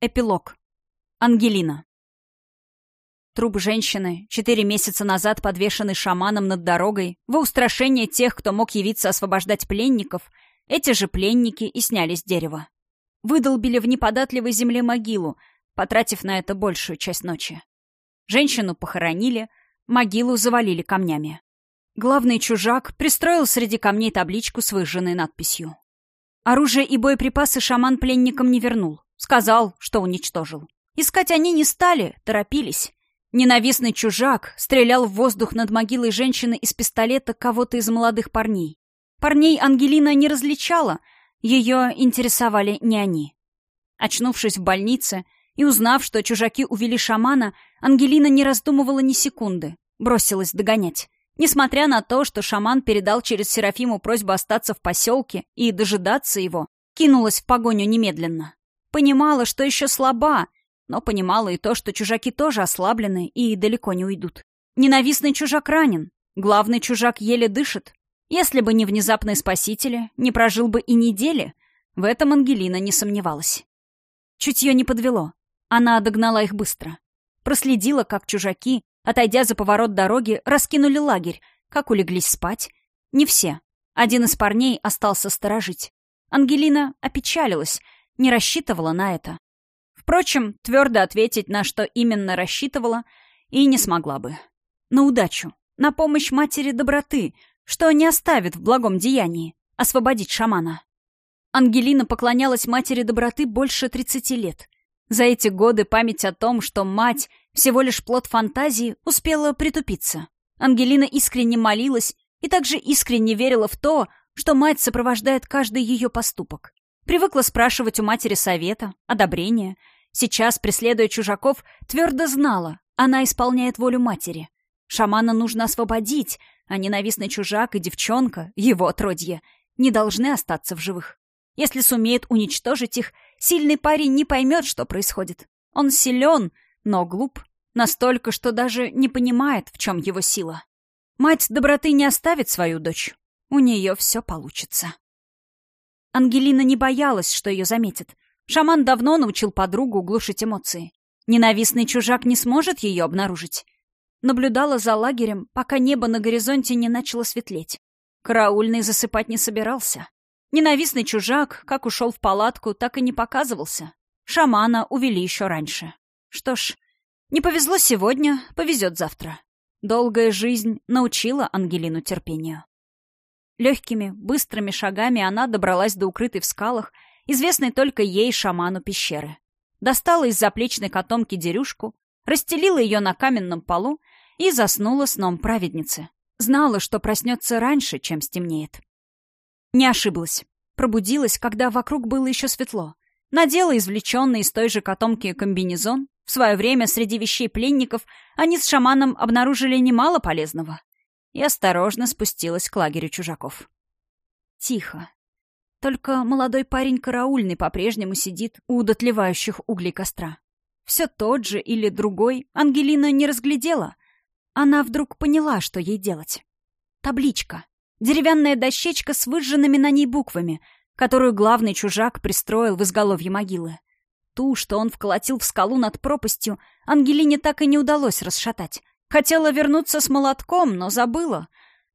Эпилог. Ангелина. Труп женщины, четыре месяца назад подвешенный шаманом над дорогой, во устрашение тех, кто мог явиться освобождать пленников, эти же пленники и сняли с дерева. Выдолбили в неподатливой земле могилу, потратив на это большую часть ночи. Женщину похоронили, могилу завалили камнями. Главный чужак пристроил среди камней табличку с выжженной надписью. Оружие и боеприпасы шаман пленникам не вернул. Сказал, что уничтожил. Искать они не стали, торопились. Ненавистный чужак стрелял в воздух над могилой женщины из пистолета кого-то из молодых парней. Парней Ангелина не различала, ее интересовали не они. Очнувшись в больнице и узнав, что чужаки увели шамана, Ангелина не раздумывала ни секунды, бросилась догонять. Несмотря на то, что шаман передал через Серафиму просьбу остаться в поселке и дожидаться его, кинулась в погоню немедленно. Понимала, что еще слаба, но понимала и то, что чужаки тоже ослаблены и далеко не уйдут. Ненавистный чужак ранен, главный чужак еле дышит. Если бы не внезапные спасители, не прожил бы и недели. В этом Ангелина не сомневалась. Чутье не подвело. Она догнала их быстро. Проследила, как чужаки, отойдя за поворот дороги, раскинули лагерь, как улеглись спать. Не все. Один из парней остался сторожить. Ангелина опечалилась — не рассчитывала на это. Впрочем, твердо ответить, на что именно рассчитывала, и не смогла бы. На удачу, на помощь матери доброты, что не оставит в благом деянии, освободить шамана. Ангелина поклонялась матери доброты больше 30 лет. За эти годы память о том, что мать всего лишь плод фантазии, успела притупиться. Ангелина искренне молилась и также искренне верила в то, что мать сопровождает каждый ее поступок. Привыкла спрашивать у матери совета, одобрения. Сейчас, преследуя чужаков, твердо знала, она исполняет волю матери. Шамана нужно освободить, а ненавистный чужак и девчонка, его отродье, не должны остаться в живых. Если сумеет уничтожить их, сильный парень не поймет, что происходит. Он силен, но глуп. Настолько, что даже не понимает, в чем его сила. Мать доброты не оставит свою дочь. У нее все получится. Ангелина не боялась, что ее заметят. Шаман давно научил подругу глушить эмоции. Ненавистный чужак не сможет ее обнаружить. Наблюдала за лагерем, пока небо на горизонте не начало светлеть. Караульный засыпать не собирался. Ненавистный чужак, как ушел в палатку, так и не показывался. Шамана увели еще раньше. Что ж, не повезло сегодня, повезет завтра. Долгая жизнь научила Ангелину терпению. Легкими, быстрыми шагами она добралась до укрытой в скалах, известной только ей шаману пещеры. Достала из заплечной котомки дерюшку, расстелила ее на каменном полу и заснула сном праведницы. Знала, что проснется раньше, чем стемнеет. Не ошиблась. Пробудилась, когда вокруг было еще светло. Надела извлеченный из той же котомки комбинезон. В свое время среди вещей пленников они с шаманом обнаружили немало полезного и осторожно спустилась к лагерю чужаков. Тихо. Только молодой парень караульный по-прежнему сидит у дотлевающих углей костра. Все тот же или другой Ангелина не разглядела. Она вдруг поняла, что ей делать. Табличка. Деревянная дощечка с выжженными на ней буквами, которую главный чужак пристроил в изголовье могилы. Ту, что он вколотил в скалу над пропастью, Ангелине так и не удалось расшатать. Хотела вернуться с молотком, но забыла.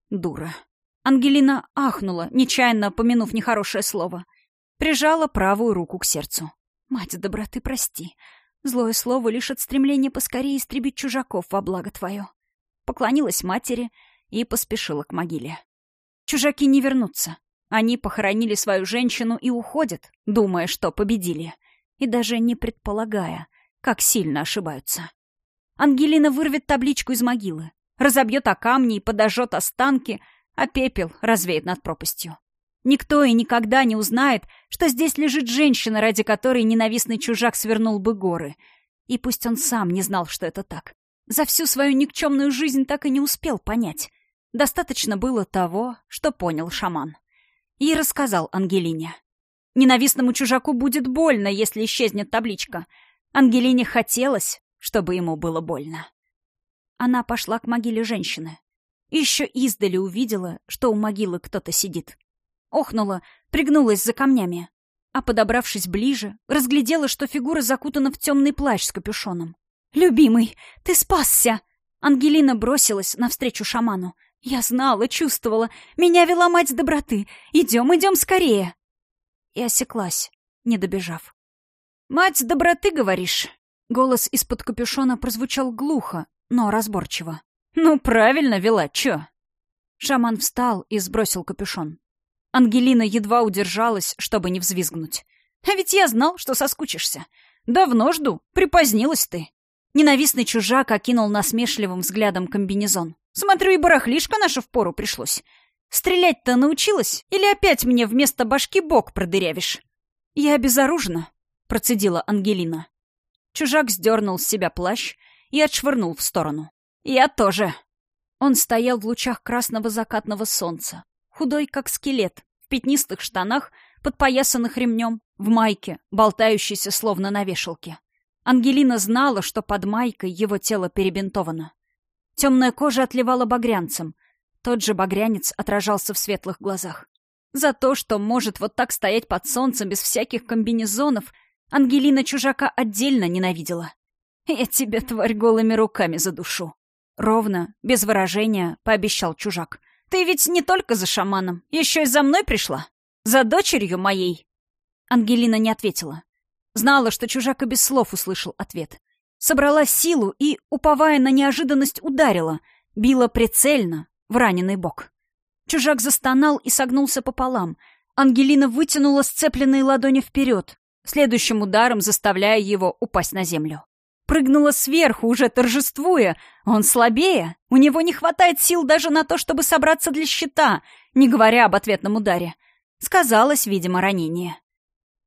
Дура. Ангелина ахнула, нечаянно помянув нехорошее слово. Прижала правую руку к сердцу. «Мать доброты, прости. Злое слово лишь от стремления поскорее истребить чужаков во благо твое». Поклонилась матери и поспешила к могиле. Чужаки не вернутся. Они похоронили свою женщину и уходят, думая, что победили. И даже не предполагая, как сильно ошибаются. Ангелина вырвет табличку из могилы, разобьет о камни и подожжет останки, а пепел развеет над пропастью. Никто и никогда не узнает, что здесь лежит женщина, ради которой ненавистный чужак свернул бы горы. И пусть он сам не знал, что это так. За всю свою никчемную жизнь так и не успел понять. Достаточно было того, что понял шаман. И рассказал Ангелине. Ненавистному чужаку будет больно, если исчезнет табличка. Ангелине хотелось, чтобы ему было больно. Она пошла к могиле женщины. Еще издали увидела, что у могилы кто-то сидит. Охнула, пригнулась за камнями. а, подобравшись ближе, разглядела, что фигура закутана в темный плащ с капюшоном. «Любимый, ты спасся!» Ангелина бросилась навстречу шаману. «Я знала, чувствовала. Меня вела мать доброты. Идем, идем скорее!» И осеклась, не добежав. «Мать доброты, говоришь?» Голос из-под капюшона прозвучал глухо, но разборчиво. «Ну, правильно вела, чё?» Шаман встал и сбросил капюшон. Ангелина едва удержалась, чтобы не взвизгнуть. «А ведь я знал, что соскучишься. Давно жду. Припозднилась ты». Ненавистный чужак окинул насмешливым взглядом комбинезон. «Смотрю, и барахлишко наше впору пришлось. Стрелять-то научилась? Или опять мне вместо башки бок продырявишь?» «Я безоружна», — процедила Ангелина. Чужак сдернул с себя плащ и отшвырнул в сторону. «Я тоже». Он стоял в лучах красного закатного солнца, худой как скелет, в пятнистых штанах, подпоясанных ремнем, в майке, болтающейся словно на вешалке. Ангелина знала, что под майкой его тело перебинтовано. Темная кожа отливала багрянцем. Тот же багрянец отражался в светлых глазах. За то, что может вот так стоять под солнцем без всяких комбинезонов, Ангелина чужака отдельно ненавидела. «Я тебя, тварь, голыми руками задушу». Ровно, без выражения, пообещал чужак. «Ты ведь не только за шаманом, еще и за мной пришла? За дочерью моей?» Ангелина не ответила. Знала, что чужак и без слов услышал ответ. Собрала силу и, уповая на неожиданность, ударила. Била прицельно, в раненый бок. Чужак застонал и согнулся пополам. Ангелина вытянула сцепленные ладони вперед, следующим ударом заставляя его упасть на землю. Прыгнула сверху, уже торжествуя. Он слабее. У него не хватает сил даже на то, чтобы собраться для щита, не говоря об ответном ударе. Сказалось, видимо, ранение.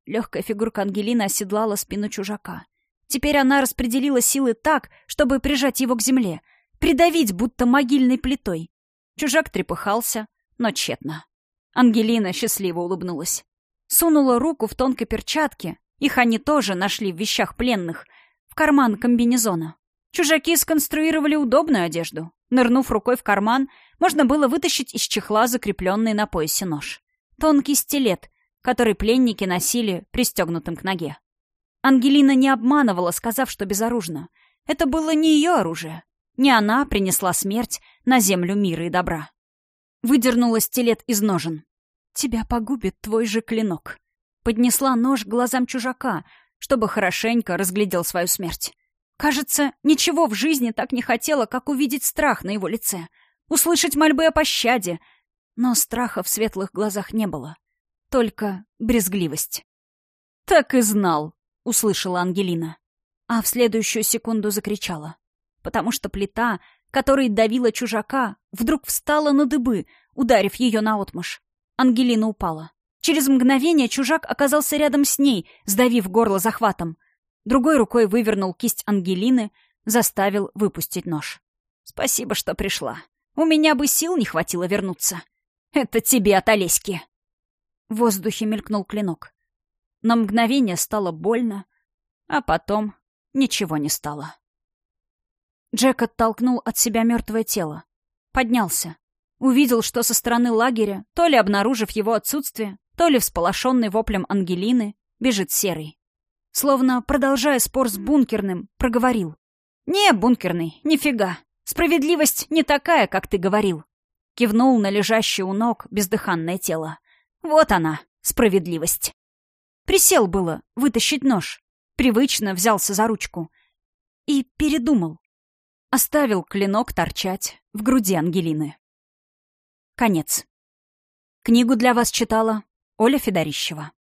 Легкая фигурка Ангелины оседлала спину чужака. Теперь она распределила силы так, чтобы прижать его к земле, придавить будто могильной плитой. Чужак трепыхался, но тщетно. Ангелина счастливо улыбнулась. Сунула руку в тонкой перчатке, их они тоже нашли в вещах пленных, в карман комбинезона. Чужаки сконструировали удобную одежду. Нырнув рукой в карман, можно было вытащить из чехла закрепленный на поясе нож. Тонкий стилет, который пленники носили пристегнутым к ноге. Ангелина не обманывала, сказав, что безоружна. Это было не ее оружие. Не она принесла смерть на землю мира и добра. Выдернула стилет из ножен. «Тебя погубит твой же клинок». Поднесла нож к глазам чужака, чтобы хорошенько разглядел свою смерть. Кажется, ничего в жизни так не хотела, как увидеть страх на его лице, услышать мольбы о пощаде. Но страха в светлых глазах не было только брезгливость. «Так и знал», — услышала Ангелина. А в следующую секунду закричала. Потому что плита, которой давила чужака, вдруг встала на дыбы, ударив ее наотмашь. Ангелина упала. Через мгновение чужак оказался рядом с ней, сдавив горло захватом. Другой рукой вывернул кисть Ангелины, заставил выпустить нож. «Спасибо, что пришла. У меня бы сил не хватило вернуться. Это тебе от Олеськи!» В воздухе мелькнул клинок. На мгновение стало больно, а потом ничего не стало. Джек оттолкнул от себя мертвое тело. Поднялся. Увидел, что со стороны лагеря, то ли обнаружив его отсутствие, то ли всполошенный воплем Ангелины, бежит Серый. Словно, продолжая спор с бункерным, проговорил. «Не, бункерный, нифига. Справедливость не такая, как ты говорил». Кивнул на лежащее у ног бездыханное тело. Вот она, справедливость. Присел было вытащить нож. Привычно взялся за ручку. И передумал. Оставил клинок торчать в груди Ангелины. Конец. Книгу для вас читала Оля Федорищева.